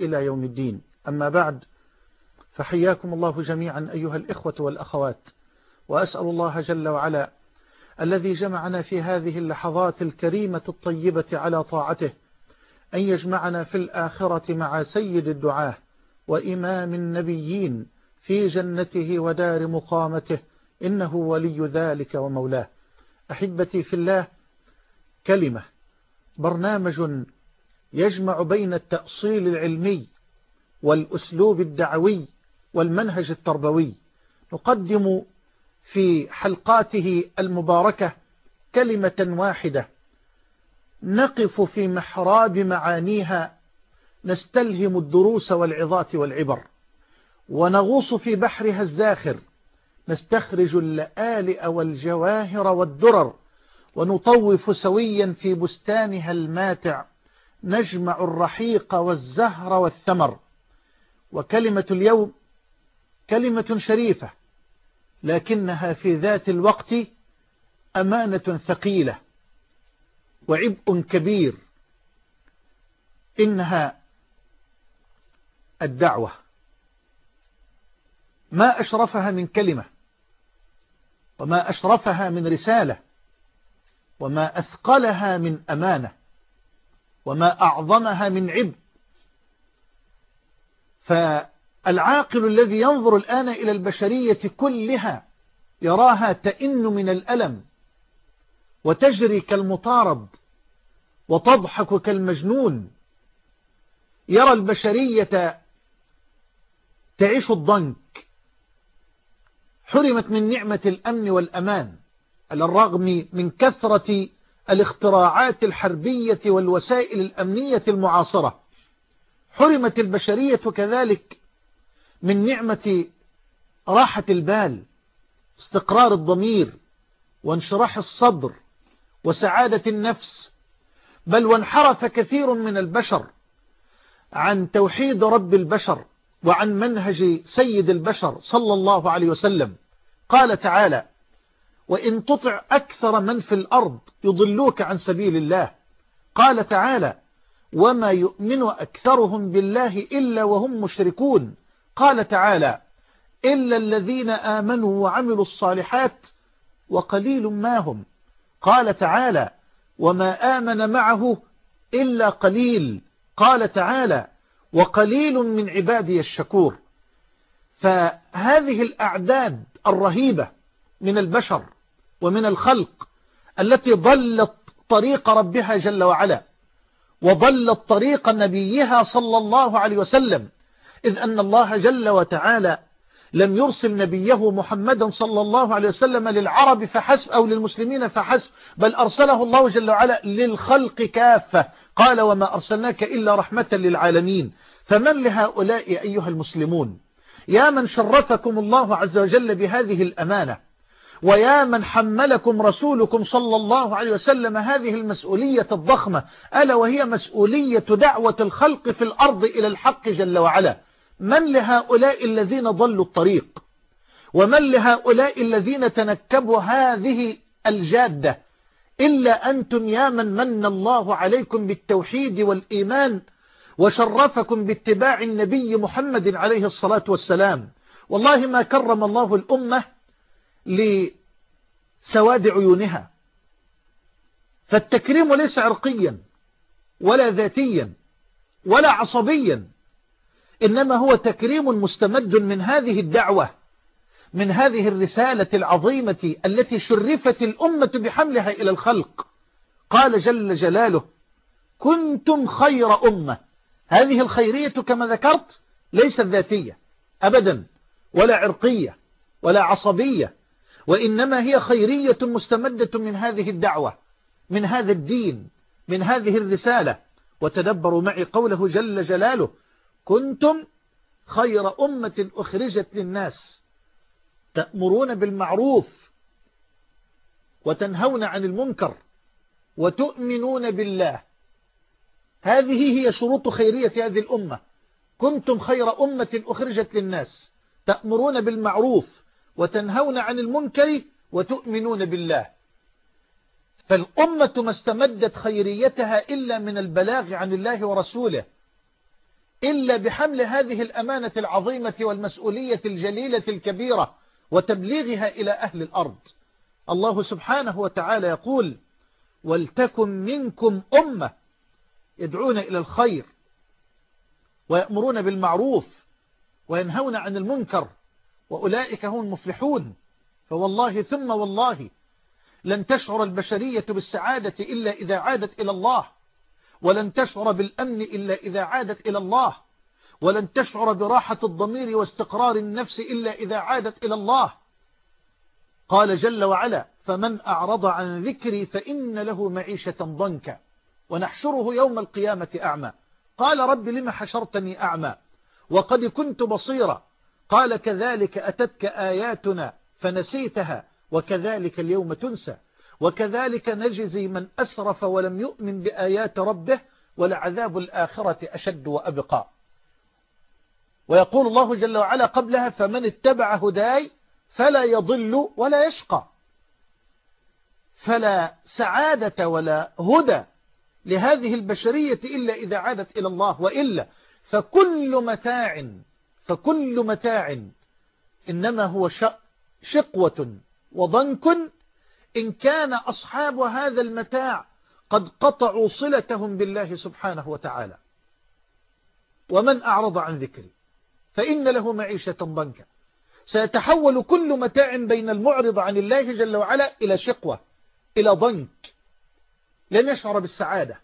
إلى يوم الدين. أما بعد فحياكم الله جميعا أيها الإخوة والأخوات وأسأل الله جل وعلا الذي جمعنا في هذه اللحظات الكريمة الطيبة على طاعته أن يجمعنا في الآخرة مع سيد الدعاة وإمام النبيين في جنته ودار مقامته إنه ولي ذلك ومولاه. أحبتي في الله كلمة برنامج يجمع بين التأصيل العلمي والأسلوب الدعوي والمنهج التربوي. نقدم في حلقاته المباركة كلمة واحدة. نقف في محراب معانيها نستلهم الدروس والعظات والعبر. ونغوص في بحرها الزاخر نستخرج اللآلئ والجواهر والدرر. ونطوف سويا في بستانها الماتع. نجمع الرحيق والزهر والثمر. وكلمة اليوم كلمة شريفة لكنها في ذات الوقت أمانة ثقيلة وعبء كبير. إنها الدعوة. ما أشرفها من كلمة وما أشرفها من رسالة وما أثقلها من أمانة. وما أعظمها من عبء فالعاقل الذي ينظر الآن إلى البشرية كلها يراها تئن من الألم وتجري كالمطارد وتضحك كالمجنون. يرى البشرية تعيش الضنك. حرمت من نعمة الأمن والأمان على الرغم من كثرة الاختراعات الحربية والوسائل الأمنية المعاصرة. حرمت البشرية كذلك من نعمة راحة البال استقرار الضمير وانشراح الصدر وسعادة النفس. بل وانحرف كثير من البشر عن توحيد رب البشر وعن منهج سيد البشر صلى الله عليه وسلم. قال تعالى وإن تطع أكثر من في الأرض يضلوك عن سبيل الله. قال تعالى وما يؤمن أكثرهم بالله إلا وهم مشركون قال تعالى إلا الذين آمنوا وعملوا الصالحات وقليل ما هم قال تعالى وما آمن معه إلا قليل قال تعالى وقليل من عبادي الشكور فهذه الأعداد الرهيبة من البشر ومن الخلق التي ضلت طريق ربها جل وعلا وضلت طريق نبيها صلى الله عليه وسلم إذ أن الله جل وتعالى لم يرسل نبيه محمدا صلى الله عليه وسلم للعرب فحسب أو للمسلمين فحسب بل أرسله الله جل وعلا للخلق كافة قال وما أرسلناك إلا رحمة للعالمين فمن لهؤلاء أيها المسلمون؟ يا من شرفكم الله عز وجل بهذه الأمانة. ويا من حملكم رسولكم صلى الله عليه وسلم هذه المسؤولية الضخمة ألا وهي مسؤولية دعوة الخلق في الأرض إلى الحق جل وعلا؟ من لهؤلاء الذين ضلوا الطريق؟ ومن لهؤلاء الذين تنكبوا هذه الجادة؟ إلا أنتم يا من من الله عليكم بالتوحيد والإيمان وشرفكم باتباع النبي محمد عليه الصلاة والسلام. والله ما كرم الله الأمة لسواد عيونها. فالتكريم ليس عرقيا ولا ذاتيا ولا عصبيا إنما هو تكريم مستمد من هذه الدعوة من هذه الرسالة العظيمة التي شرفت الأمة بحملها إلى الخلق. قال جل جلاله كنتم خير أمة. هذه الخيرية كما ذكرت ليست ذاتية أبدا ولا عرقية ولا عصبية وإنما هي خيرية مستمدة من هذه الدعوة من هذا الدين من هذه الرسالة. وتدبروا معي قوله جل جلاله كنتم خير أمة أخرجت للناس تأمرون بالمعروف وتنهون عن المنكر وتؤمنون بالله. هذه هي شروط خيرية هذه الأمة. كنتم خير أمة أخرجت للناس تأمرون بالمعروف وتنهون عن المنكر وتؤمنون بالله. فالأمة ما استمدت خيريتها إلا من البلاغ عن الله ورسوله إلا بحمل هذه الأمانة العظيمة والمسؤولية الجليلة الكبيرة وتبليغها إلى أهل الأرض. الله سبحانه وتعالى يقول ولتكن منكم أمة يدعون إلى الخير ويأمرون بالمعروف وينهون عن المنكر وأولئك هم المفلحون. فوالله ثم والله لن تشعر البشرية بالسعادة إلا إذا عادت إلى الله ولن تشعر بالأمن إلا إذا عادت إلى الله ولن تشعر براحة الضمير واستقرار النفس إلا إذا عادت إلى الله. قال جل وعلا فمن أعرض عن ذكري فإن له معيشة ضنكا ونحشره يوم القيامة أعمى. قال رب لم حشرتني أعمى؟ وقد كنت بصيرا. قال كذلك أتتك آياتنا فنسيتها وكذلك اليوم تنسى وكذلك نجزي من أسرف ولم يؤمن بآيات ربه ولعذاب الآخرة أشد وأبقى. ويقول الله جل وعلا قبلها فمن اتبع هداي فلا يضل ولا يشقى. فلا سعادة ولا هدى لهذه البشرية إلا إذا عادت إلى الله وإلا. فكل متاع فكل متاع إنما هو شقوة وضنك إن كان أصحاب هذا المتاع قد قطعوا صلتهم بالله سبحانه وتعالى. ومن أعرض عن ذكري فإن له معيشة ضنكا. سيتحول كل متاع بين المعرض عن الله جل وعلا إلى شقوة إلى ضنك. لن يشعر بالسعادة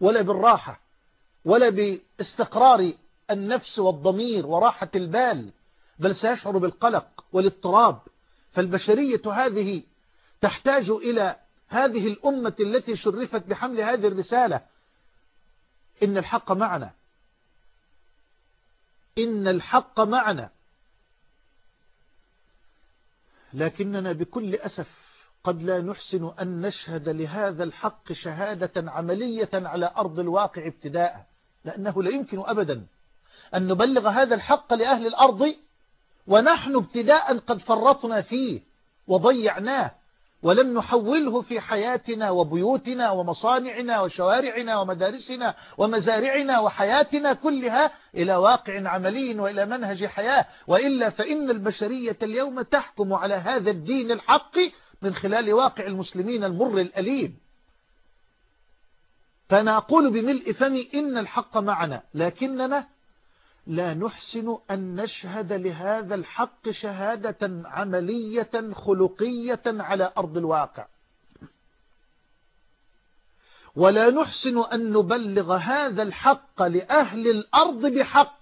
ولا بالراحة ولا باستقرار النفس والضمير وراحة البال بل سيشعر بالقلق والاضطراب. فالبشرية هذه تحتاج إلى هذه الأمة التي شرفت بحمل هذه الرسالة. إن الحق معنا. إن الحق معنا. لكننا بكل أسف قد لا نحسن أن نشهد لهذا الحق شهادة عملية على أرض الواقع ابتداء لأنه لا يمكن أبدا. أن نبلغ هذا الحق لأهل الأرض ونحن ابتداء قد فرطنا فيه وضيعناه ولم نحوله في حياتنا وبيوتنا ومصانعنا وشوارعنا ومدارسنا ومزارعنا وحياتنا كلها إلى واقع عملي وإلى منهج حياة وإلا فإن البشرية اليوم تحكم على هذا الدين الحق من خلال واقع المسلمين المر الأليم. فأنا أقول بملء فمي إن الحق معنا لكننا لا نحسن أن نشهد لهذا الحق شهادة عملية خلقية على أرض الواقع. ولا نحسن أن نبلغ هذا الحق لأهل الأرض بحق.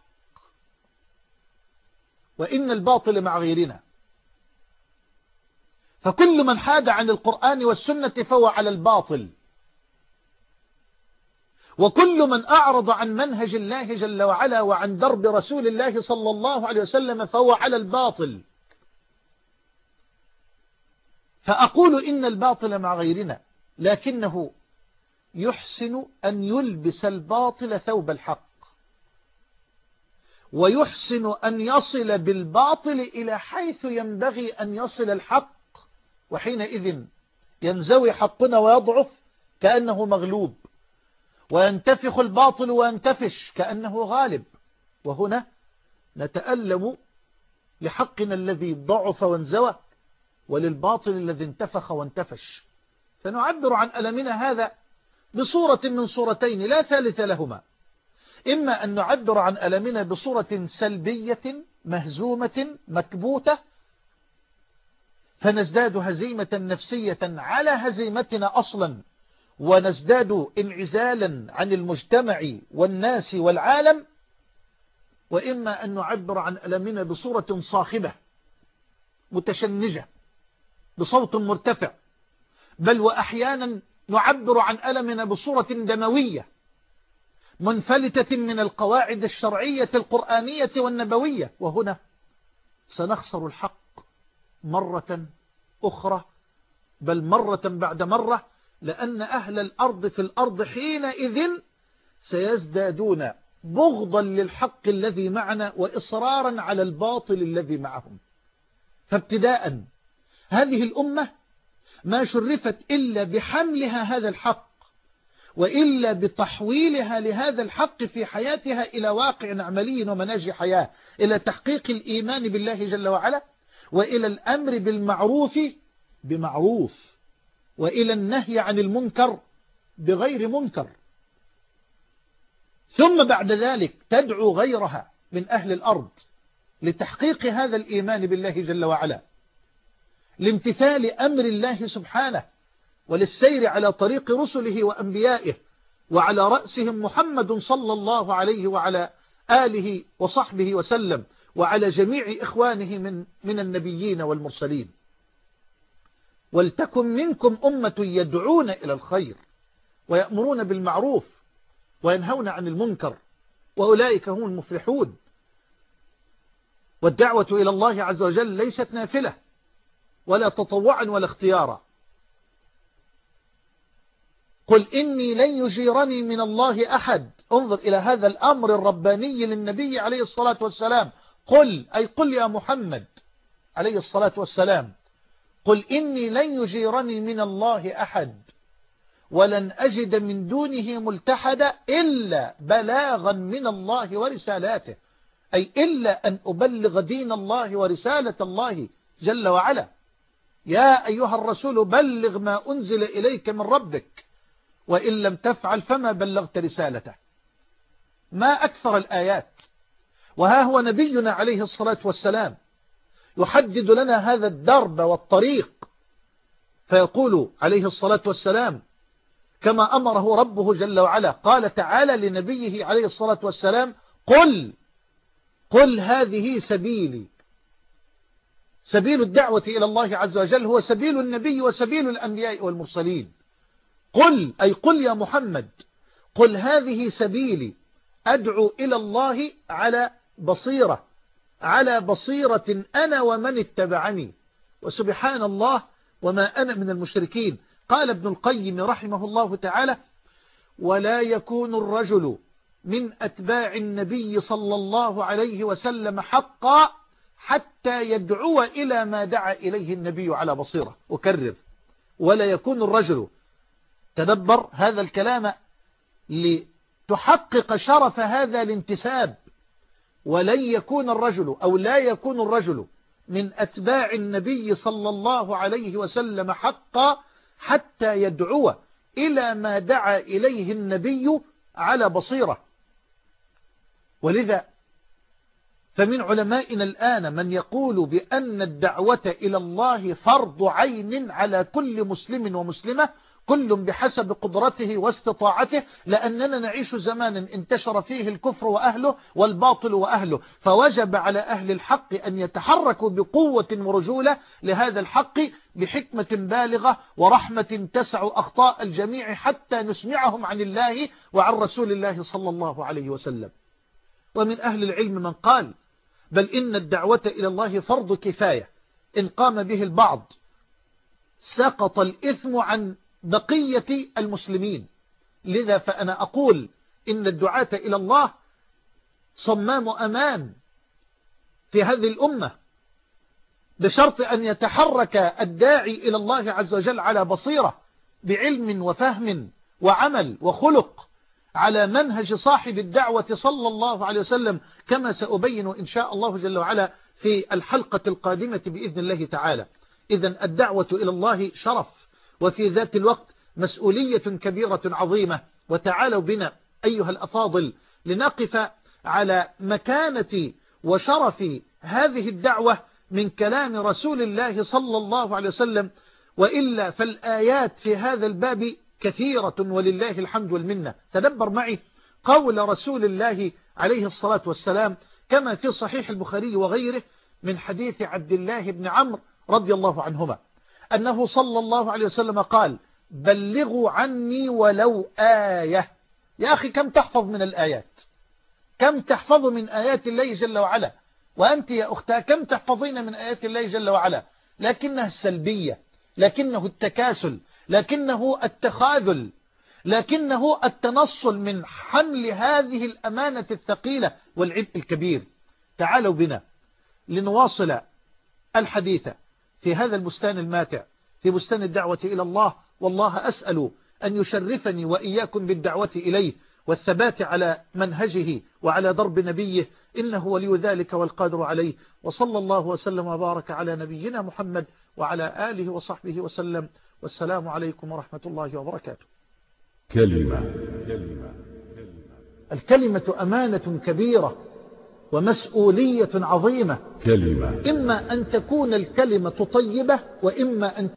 وإن الباطل مع غيرنا. فكل من حاد عن القرآن والسنة فهو على الباطل. وكل من أعرض عن منهج الله جل وعلا وعن درب رسول الله صلى الله عليه وسلم فهو على الباطل. فأقول إن الباطل مع غيرنا لكنه يحسن أن يلبس الباطل ثوب الحق ويحسن أن يصل بالباطل إلى حيث ينبغي أن يصل الحق وحينئذ ينزوي حقنا ويضعف كأنه مغلوب. وينتفخ الباطل وينتفش كأنه غالب. وهنا نتألم لحقنا الذي ضعف وانزوى وللباطل الذي انتفخ وانتفش. فنعبر عن ألمنا هذا بصورة من صورتين لا ثالث لهما. إما أن نعبر عن ألمنا بصورة سلبية مهزومة مكبوتة فنزداد هزيمة نفسية على هزيمتنا أصلا. ونزداد انعزالا عن المجتمع والناس والعالم وإما أن نعبر عن ألمنا بصورة صاخبة متشنجة بصوت مرتفع بل وأحيانا نعبر عن ألمنا بصورة دموية منفلتة من القواعد الشرعية القرآنية والنبوية. وهنا سنخسر الحق مرة أخرى بل مرة بعد مرة لأن أهل الأرض في الأرض حينئذ سيزدادون بغضا للحق الذي معنا وإصرارا على الباطل الذي معهم. فابتداء هذه الأمة ما شرفت إلا بحملها هذا الحق وإلا بتحويلها لهذا الحق في حياتها إلى واقع عملي ومناج حياة إلى تحقيق الإيمان بالله جل وعلا وإلى الأمر بالمعروف بمعروف. وإلى النهي عن المنكر بغير منكر. ثم بعد ذلك تدعو غيرها من أهل الأرض لتحقيق هذا الإيمان بالله جل وعلا لامتثال أمر الله سبحانه وللسير على طريق رسله وأنبيائه وعلى رأسهم محمد صلى الله عليه وعلى آله وصحبه وسلم وعلى جميع إخوانه من, من النبيين والمرسلين. ولتكن منكم أمة يدعون إلى الخير ويأمرون بالمعروف وينهون عن المنكر وأولئك هم المفلحون. والدعوة إلى الله عز وجل ليست نافلة ولا تطوعا ولا اختيارا. قل إني لن يجيرني من الله أحد. انظر إلى هذا الأمر الرباني للنبي عليه الصلاة والسلام. قل أي قل يا محمد عليه الصلاة والسلام. قل إني لن يجيرني من الله أحد ولن أجد من دونه ملتحدا إلا بلاغا من الله ورسالاته. أي إلا أن أبلغ دين الله ورسالة الله جل وعلا. يا أيها الرسول بلغ ما أنزل إليك من ربك وإن لم تفعل فما بلغت رسالته. ما أكثر الآيات. وها هو نبينا عليه الصلاة والسلام. يحدد لنا هذا الدرب والطريق. فيقول عليه الصلاة والسلام كما أمره ربه جل وعلا قال تعالى لنبيه عليه الصلاة والسلام قل قل هذه سبيلي. سبيل الدعوة إلى الله عز وجل هو سبيل النبي وسبيل الأنبياء والمرسلين. قل أي قل يا محمد قل هذه سبيلي أدعو إلى الله على بصيرة. على بصيرة أنا ومن اتبعني. وسبحان الله وما أنا من المشركين. قال ابن القيم رحمه الله تعالى ولا يكون الرجل من أتباع النبي صلى الله عليه وسلم حقا حتى يدعو إلى ما دعا إليه النبي على بصيرة. أكرر. ولا يكون الرجل تدبر هذا الكلام لتحقق شرف هذا الانتساب. ولن يكون الرجل أو لا يكون الرجل من أتباع النبي صلى الله عليه وسلم حقا حتى يدعو إلى ما دعا إليه النبي على بصيرة. ولذا فمن علمائنا الآن من يقول بأن الدعوة إلى الله فرض عين على كل مسلم ومسلمة كل بحسب قدرته واستطاعته لأننا نعيش زمانا انتشر فيه الكفر وأهله والباطل وأهله. فوجب على أهل الحق أن يتحركوا بقوة ورجولة لهذا الحق بحكمة بالغة ورحمة تسع أخطاء الجميع حتى نسمعهم عن الله وعن رسول الله صلى الله عليه وسلم. ومن أهل العلم من قال بل إن الدعوة إلى الله فرض كفاية. إن قام به البعض سقط الإثم عن بقية المسلمين. لذا فأنا أقول إن الدعاة إلى الله صمام أمان في هذه الأمة بشرط أن يتحرك الداعي إلى الله عز وجل على بصيرة بعلم وفهم وعمل وخلق على منهج صاحب الدعوة صلى الله عليه وسلم كما سأبين إن شاء الله جل وعلا في الحلقة القادمة بإذن الله تعالى. إذا الدعوة إلى الله شرف. وفي ذات الوقت مسؤولية كبيرة عظيمة. وتعالوا بنا أيها الأفاضل لنقف على مكانة وشرف هذه الدعوة من كلام رسول الله صلى الله عليه وسلم. وإلا فالآيات في هذا الباب كثيرة ولله الحمد والمنة. تدبر معي قول رسول الله عليه الصلاة والسلام كما في صحيح البخاري وغيره من حديث عبد الله بن عمرو رضي الله عنهما. أنه صلى الله عليه وسلم قال بلغوا عني ولو آية. يا أخي كم تحفظ من الآيات؟ كم تحفظ من آيات الله جل وعلا؟ وأنت يا أختها كم تحفظين من آيات الله جل وعلا؟ لكنها السلبية لكنه التكاسل لكنه التخاذل لكنه التنصل من حمل هذه الأمانة الثقيلة والعبء الكبير. تعالوا بنا لنواصل الحديث. في هذا البستان الماتع في بستان الدعوة إلى الله والله أسأل أن يشرفني وإياكم بالدعوة إليه والثبات على منهجه وعلى درب نبيه إنه ولي ذلك والقادر عليه. وصلى الله وسلم وبارك على نبينا محمد وعلى آله وصحبه وسلم. والسلام عليكم ورحمة الله وبركاته. كلمة. الكلمة أمانة كبيرة. ومسؤولية عظيمة. كلمة. إما أن تكون الكلمة طيبة وإما أن